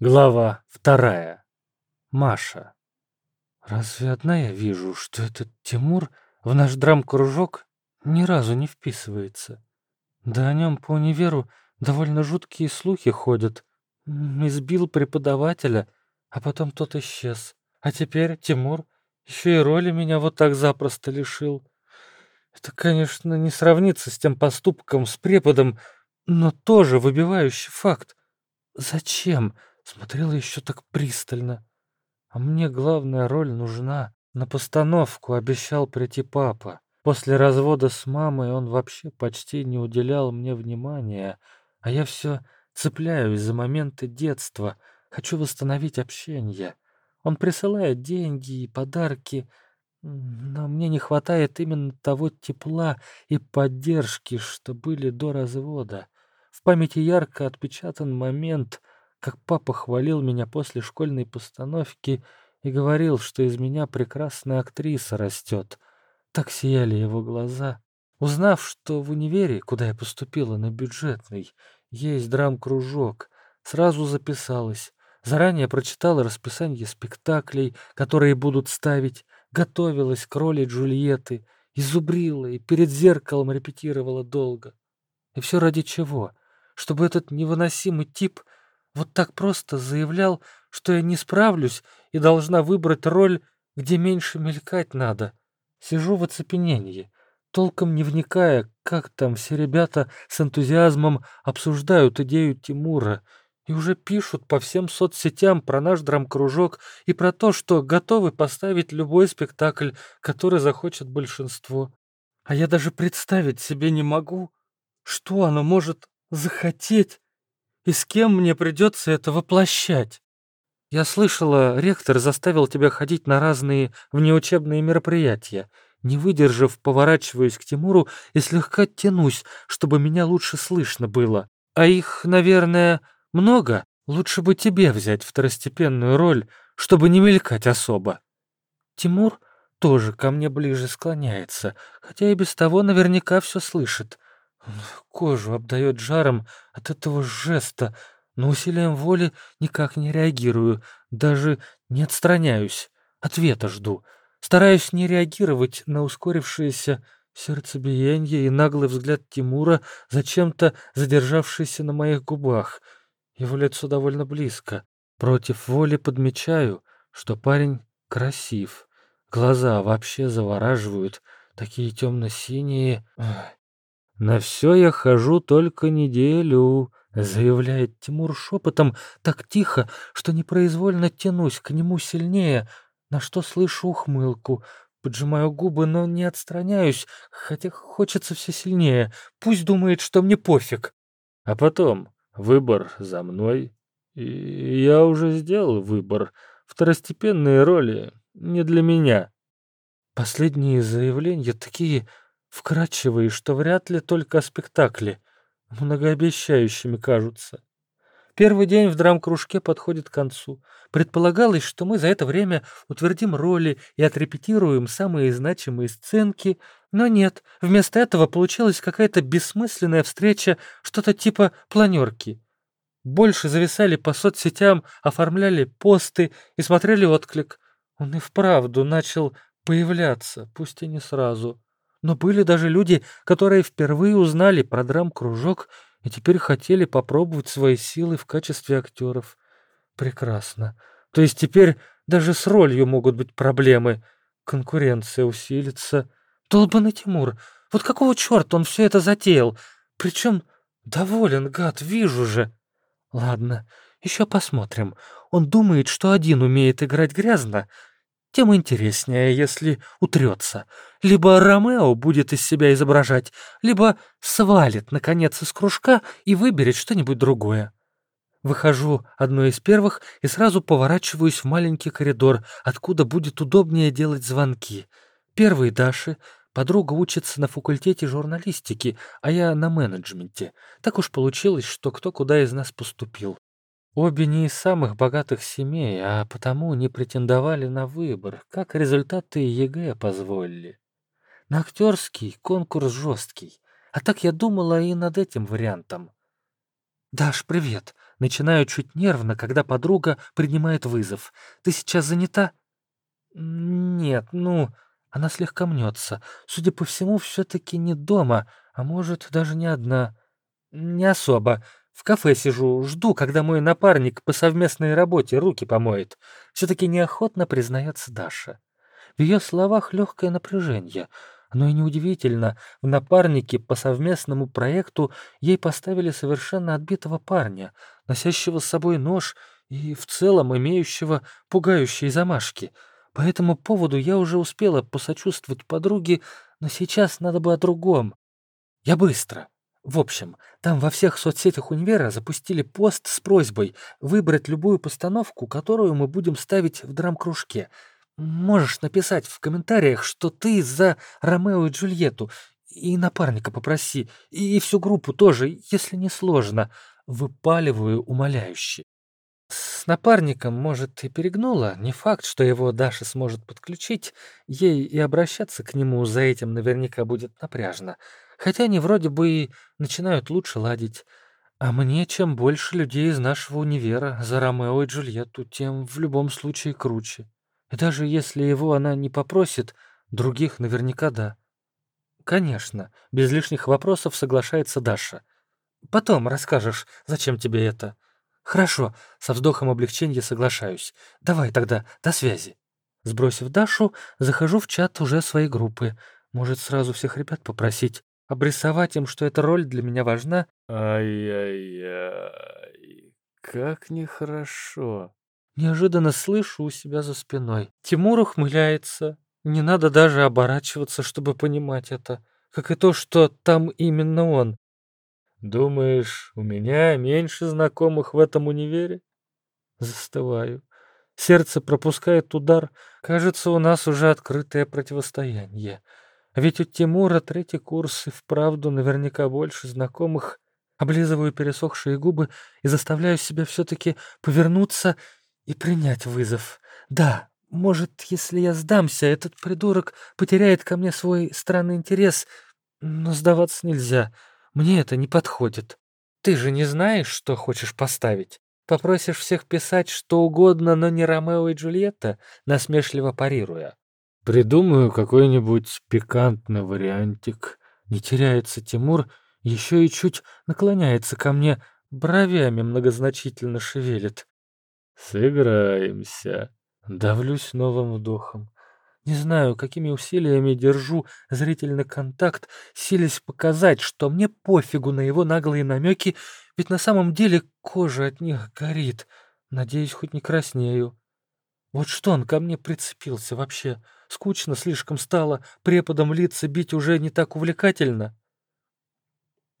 Глава вторая. Маша. Разве одна я вижу, что этот Тимур в наш драм-кружок ни разу не вписывается? Да о нем по универу довольно жуткие слухи ходят. Избил преподавателя, а потом тот исчез. А теперь Тимур еще и роли меня вот так запросто лишил. Это, конечно, не сравнится с тем поступком с преподом, но тоже выбивающий факт. Зачем? Смотрела еще так пристально. А мне главная роль нужна. На постановку обещал прийти папа. После развода с мамой он вообще почти не уделял мне внимания, а я все цепляюсь за моменты детства, хочу восстановить общение. Он присылает деньги и подарки, но мне не хватает именно того тепла и поддержки, что были до развода. В памяти ярко отпечатан момент, как папа хвалил меня после школьной постановки и говорил, что из меня прекрасная актриса растет. Так сияли его глаза. Узнав, что в универе, куда я поступила на бюджетный, есть драм-кружок, сразу записалась. Заранее прочитала расписание спектаклей, которые будут ставить, готовилась к роли Джульетты, изубрила и перед зеркалом репетировала долго. И все ради чего? Чтобы этот невыносимый тип — вот так просто заявлял, что я не справлюсь и должна выбрать роль, где меньше мелькать надо. Сижу в оцепенении, толком не вникая, как там все ребята с энтузиазмом обсуждают идею Тимура и уже пишут по всем соцсетям про наш драмкружок и про то, что готовы поставить любой спектакль, который захочет большинство. А я даже представить себе не могу, что оно может захотеть и с кем мне придется это воплощать? Я слышала, ректор заставил тебя ходить на разные внеучебные мероприятия. Не выдержав, поворачиваюсь к Тимуру и слегка тянусь, чтобы меня лучше слышно было. А их, наверное, много. Лучше бы тебе взять второстепенную роль, чтобы не мелькать особо. Тимур тоже ко мне ближе склоняется, хотя и без того наверняка все слышит. Кожу обдает жаром от этого жеста, но усилием воли никак не реагирую, даже не отстраняюсь, ответа жду. Стараюсь не реагировать на ускорившееся сердцебиение и наглый взгляд Тимура, зачем-то задержавшийся на моих губах. Его лицо довольно близко. Против воли подмечаю, что парень красив. Глаза вообще завораживают, такие темно-синие. «На все я хожу только неделю», — заявляет Тимур шепотом, так тихо, что непроизвольно тянусь к нему сильнее, на что слышу ухмылку. Поджимаю губы, но не отстраняюсь, хотя хочется все сильнее. Пусть думает, что мне пофиг. А потом выбор за мной. И я уже сделал выбор. Второстепенные роли не для меня. Последние заявления такие вкрадчивые, что вряд ли только о спектакле, многообещающими кажутся. Первый день в драм-кружке подходит к концу. Предполагалось, что мы за это время утвердим роли и отрепетируем самые значимые сценки, но нет, вместо этого получилась какая-то бессмысленная встреча, что-то типа планерки. Больше зависали по соцсетям, оформляли посты и смотрели отклик. Он и вправду начал появляться, пусть и не сразу. Но были даже люди, которые впервые узнали про драм-кружок и теперь хотели попробовать свои силы в качестве актеров. Прекрасно. То есть теперь даже с ролью могут быть проблемы. Конкуренция усилится. Долбанный Тимур, вот какого черта он все это затеял? Причем доволен, гад, вижу же. Ладно, еще посмотрим. Он думает, что один умеет играть грязно, тем интереснее, если утрется. Либо Ромео будет из себя изображать, либо свалит, наконец, из кружка и выберет что-нибудь другое. Выхожу одной из первых и сразу поворачиваюсь в маленький коридор, откуда будет удобнее делать звонки. Первый Даше, подруга учится на факультете журналистики, а я на менеджменте. Так уж получилось, что кто куда из нас поступил. Обе не из самых богатых семей, а потому не претендовали на выбор, как результаты ЕГЭ позволили. На актерский конкурс жесткий, а так я думала и над этим вариантом. «Даш, привет! Начинаю чуть нервно, когда подруга принимает вызов. «Ты сейчас занята?» «Нет, ну...» Она слегка мнется. Судя по всему, все-таки не дома, а может, даже не одна. «Не особо. В кафе сижу, жду, когда мой напарник по совместной работе руки помоет». Все-таки неохотно признается Даша. В ее словах легкое напряжение — оно и неудивительно, в напарнике по совместному проекту ей поставили совершенно отбитого парня, носящего с собой нож и в целом имеющего пугающие замашки. По этому поводу я уже успела посочувствовать подруге, но сейчас надо бы о другом. Я быстро. В общем, там во всех соцсетях универа запустили пост с просьбой выбрать любую постановку, которую мы будем ставить в драм-кружке — Можешь написать в комментариях, что ты за Ромео и Джульетту, и напарника попроси, и всю группу тоже, если не сложно. Выпаливаю умоляюще. С напарником, может, и перегнула. Не факт, что его Даша сможет подключить. Ей и обращаться к нему за этим наверняка будет напряжно. Хотя они вроде бы и начинают лучше ладить. А мне чем больше людей из нашего универа за Ромео и Джульетту, тем в любом случае круче. И даже если его она не попросит, других наверняка да. Конечно, без лишних вопросов соглашается Даша. Потом расскажешь, зачем тебе это. Хорошо, со вздохом облегчения соглашаюсь. Давай тогда, до связи. Сбросив Дашу, захожу в чат уже своей группы. Может, сразу всех ребят попросить, обрисовать им, что эта роль для меня важна. Ай-яй-яй, как нехорошо. Неожиданно слышу у себя за спиной. Тимур ухмыляется. Не надо даже оборачиваться, чтобы понимать это. Как и то, что там именно он. «Думаешь, у меня меньше знакомых в этом универе?» Застываю. Сердце пропускает удар. Кажется, у нас уже открытое противостояние. Ведь у Тимура третий курс и вправду наверняка больше знакомых. Облизываю пересохшие губы и заставляю себя все-таки повернуться и принять вызов. Да, может, если я сдамся, этот придурок потеряет ко мне свой странный интерес, но сдаваться нельзя. Мне это не подходит. Ты же не знаешь, что хочешь поставить? Попросишь всех писать что угодно, но не Ромео и Джульетта, насмешливо парируя. Придумаю какой-нибудь пикантный вариантик. Не теряется Тимур, еще и чуть наклоняется ко мне, бровями многозначительно шевелит. Сыграемся. Давлюсь новым вдохом. Не знаю, какими усилиями держу зрительный контакт, силясь показать, что мне пофигу на его наглые намеки, ведь на самом деле кожа от них горит. Надеюсь, хоть не краснею. Вот что он ко мне прицепился вообще? Скучно слишком стало, преподом лица бить уже не так увлекательно.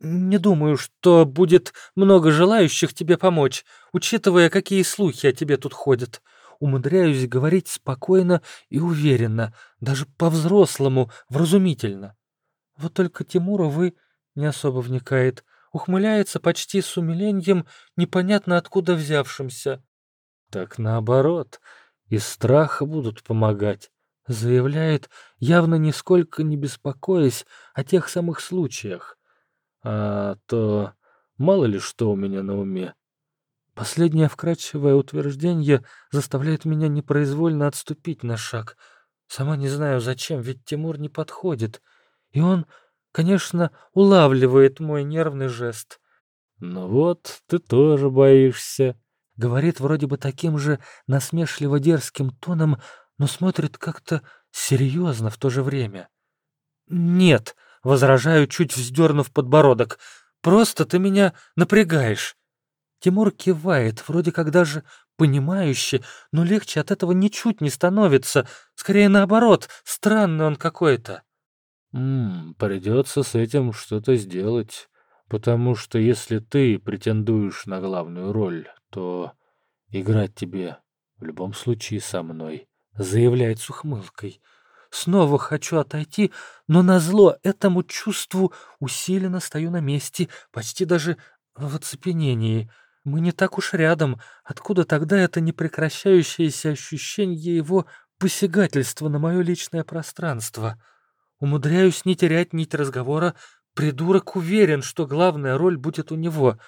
Не думаю, что будет много желающих тебе помочь, учитывая, какие слухи о тебе тут ходят. Умудряюсь говорить спокойно и уверенно, даже по-взрослому, вразумительно. Вот только Тимур, увы, не особо вникает, ухмыляется почти с умилением, непонятно откуда взявшимся. Так наоборот, из страха будут помогать, заявляет, явно нисколько не беспокоясь о тех самых случаях. А то мало ли что у меня на уме. Последнее вкрадчивое утверждение заставляет меня непроизвольно отступить на шаг. Сама не знаю зачем, ведь Тимур не подходит. И он, конечно, улавливает мой нервный жест. «Ну вот, ты тоже боишься», — говорит вроде бы таким же насмешливо-дерзким тоном, но смотрит как-то серьезно в то же время. «Нет», Возражаю, чуть вздернув подбородок. «Просто ты меня напрягаешь». Тимур кивает, вроде как даже понимающе, но легче от этого ничуть не становится. Скорее наоборот, странный он какой-то. «Ммм, придется с этим что-то сделать, потому что если ты претендуешь на главную роль, то играть тебе в любом случае со мной», — заявляет с ухмылкой. Снова хочу отойти, но назло этому чувству усиленно стою на месте, почти даже в оцепенении. Мы не так уж рядом. Откуда тогда это непрекращающееся ощущение его посягательства на мое личное пространство? Умудряюсь не терять нить разговора. Придурок уверен, что главная роль будет у него.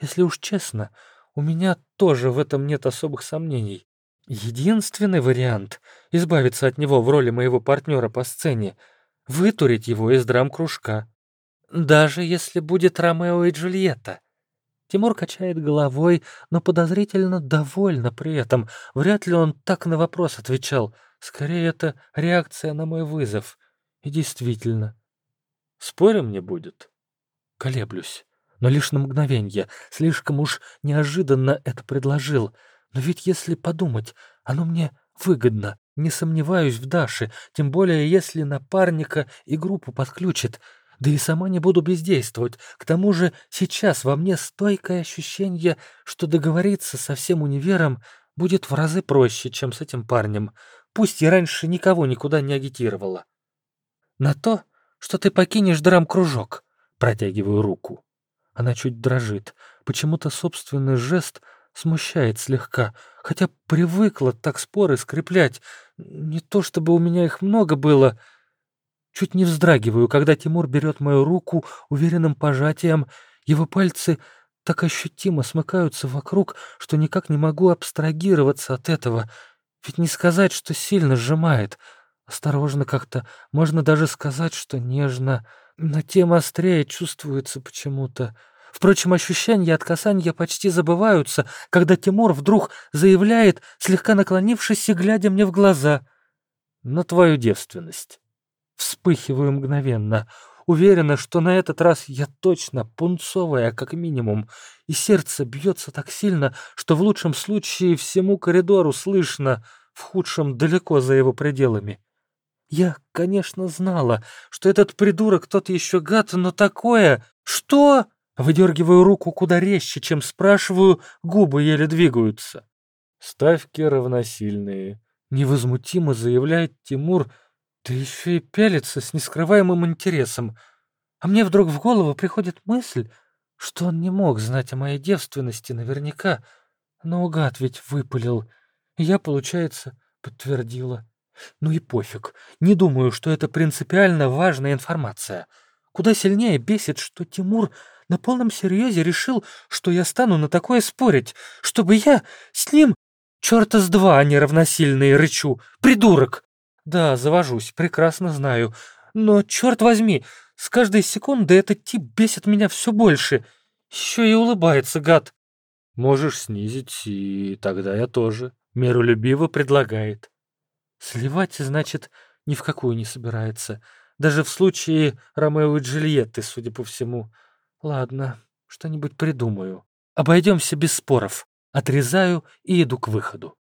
Если уж честно, У меня тоже в этом нет особых сомнений. Единственный вариант — избавиться от него в роли моего партнера по сцене — вытурить его из драм-кружка. Даже если будет Ромео и Джульетта. Тимур качает головой, но подозрительно довольно при этом. Вряд ли он так на вопрос отвечал. Скорее, это реакция на мой вызов. И действительно. Спорим мне будет? Колеблюсь. Но лишь на мгновенье. Слишком уж неожиданно это предложил. Но ведь если подумать, оно мне выгодно. Не сомневаюсь в Даше, тем более если напарника и группу подключит. Да и сама не буду бездействовать. К тому же сейчас во мне стойкое ощущение, что договориться со всем универом будет в разы проще, чем с этим парнем. Пусть я раньше никого никуда не агитировала. На то, что ты покинешь драм-кружок, протягиваю руку. Она чуть дрожит. Почему-то собственный жест смущает слегка, хотя привыкла так споры скреплять. Не то чтобы у меня их много было, — Чуть не вздрагиваю, когда Тимур берет мою руку уверенным пожатием. Его пальцы так ощутимо смыкаются вокруг, что никак не могу абстрагироваться от этого. Ведь не сказать, что сильно сжимает. Осторожно как-то, можно даже сказать, что нежно. Но тем острее чувствуется почему-то. Впрочем, ощущения от касания почти забываются, когда Тимур вдруг заявляет, слегка наклонившись и глядя мне в глаза. «На твою девственность». Вспыхиваю мгновенно. Уверена, что на этот раз я точно пунцовая, как минимум, и сердце бьется так сильно, что в лучшем случае всему коридору слышно, в худшем далеко за его пределами. Я, конечно, знала, что этот придурок тот еще гад, но такое... Что? Выдергиваю руку куда резче, чем спрашиваю, губы еле двигаются. Ставки равносильные. Невозмутимо заявляет Тимур, — да еще и пялится с нескрываемым интересом. А мне вдруг в голову приходит мысль, что он не мог знать о моей девственности наверняка. Наугад ведь выпалил. Я, получается, подтвердила. Ну и пофиг. Не думаю, что это принципиально важная информация. Куда сильнее бесит, что Тимур на полном серьезе решил, что я стану на такое спорить, чтобы я с ним... Чёрта с два, а не равносильные, рычу. Придурок! Да, завожусь, прекрасно знаю. Но, черт возьми, с каждой секунды этот тип бесит меня все больше. Еще и улыбается, гад. Можешь снизить, и тогда я тоже. Миролюбиво предлагает. Сливать, значит, ни в какую не собирается. Даже в случае Ромео и Джульетты, судя по всему. Ладно, что-нибудь придумаю. Обойдемся без споров. Отрезаю и иду к выходу.